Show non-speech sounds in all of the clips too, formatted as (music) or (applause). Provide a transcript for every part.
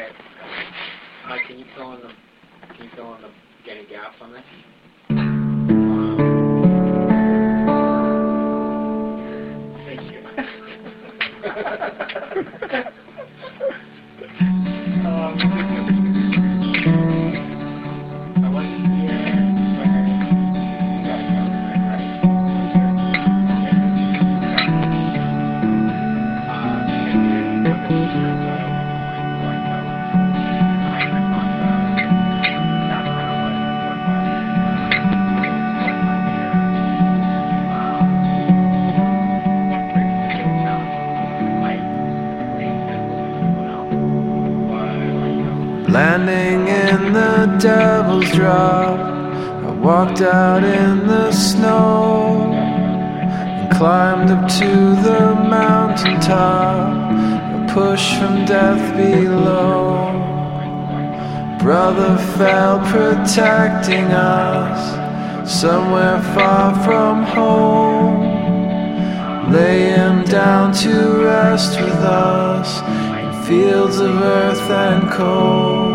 Okay. Mike, can you fill in the, can you fill in the, any gaps on this? Thank you. (laughs) Um, Landing in the devil's drop, I walked out in the snow and climbed up to the mountaintop. A push from death below. Brother fell protecting us somewhere far from home. Lay him down to rest with us fields of earth and coal.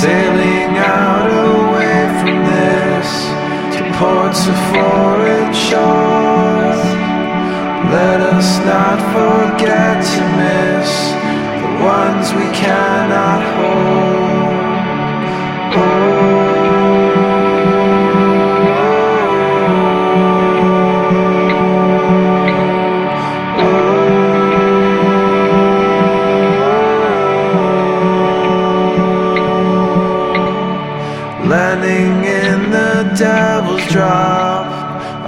Sailing out away from this to ports of foreign shores. Let us not forget to miss the ones we cannot in the devil's drop,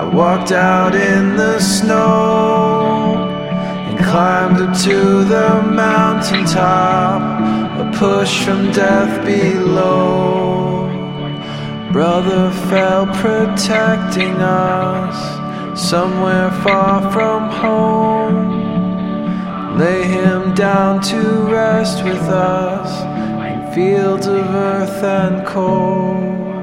I walked out in the snow and climbed up to the mountaintop. A push from death below. Brother fell protecting us somewhere far from home. Lay him down to rest with us fields of earth and coal.